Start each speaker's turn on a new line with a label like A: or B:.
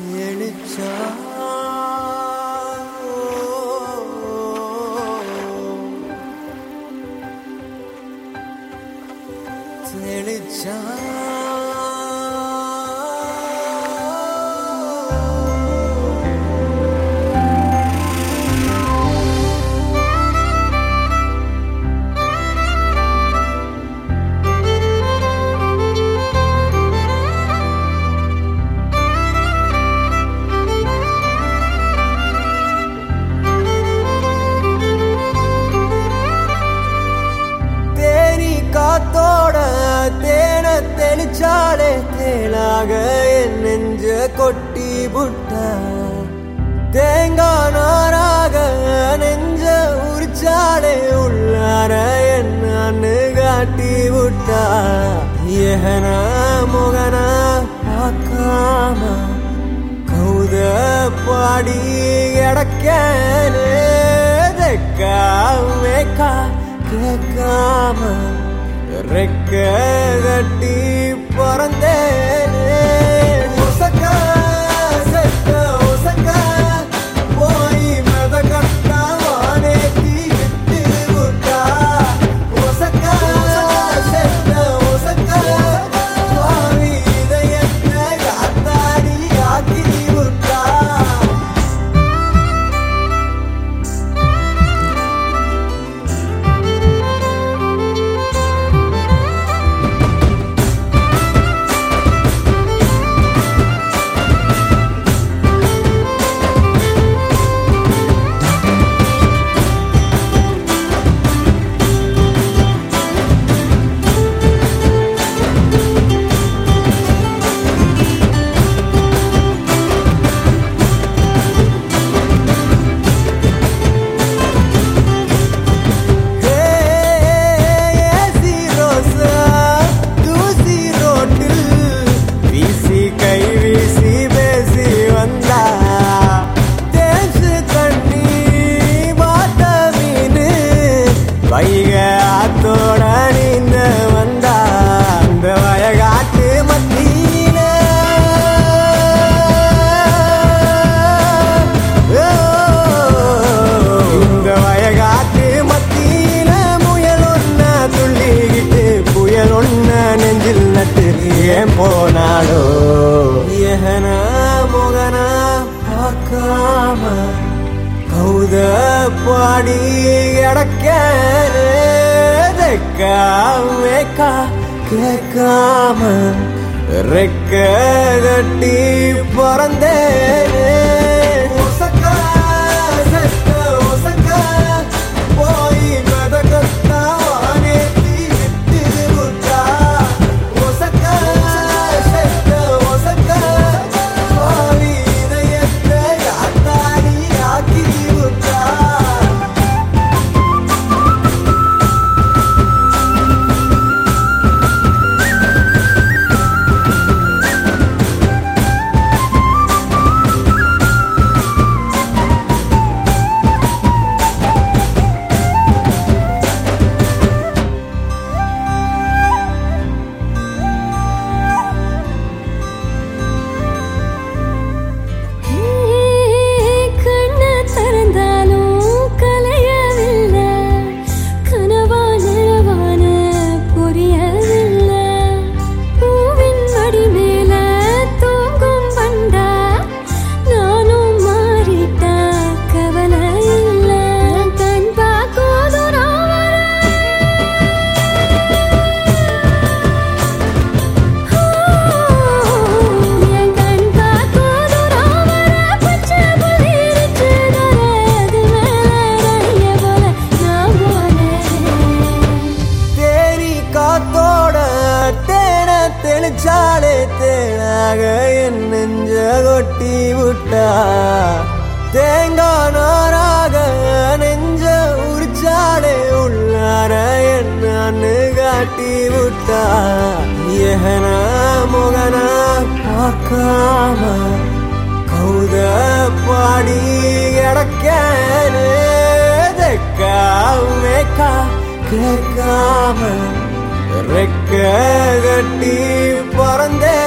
A: tearless eyes. தேன தெளிச்சாலே தேனாக என் நெஞ்ச கொட்டி புட்ட. தேங்காய் நாராக நெஞ்ச உரிச்சாலே உள்ளார என்னன்னு காட்டி விட்டா ஏகனா முகனா பார்க்காம கௌத பாடி கிடக்கேனே தெக்காமேக்கா கேட்காம. ரெக்க கட்டி ஏன் போனாலோ ஏகன முகன பார்க்காம கௌத பாடி கிடக்கேக்கா கேட்காம ரெக்க கட்டி பறந்தேனே. தேன தெளிச்சாலே தேனாக என் நெஞ்ச கொட்டி விட்டா. தேங்காய் நாராக நெஞ்ச உரிச்சாலே உள்ளார என்னன்னு காட்டி விட்டா. ஏகனா முகனா பார்க்காம கௌத பாடி கிடக்கேனே தெக்காமேக்கா கேட்காம ரெக்க கட்டி பறந்தே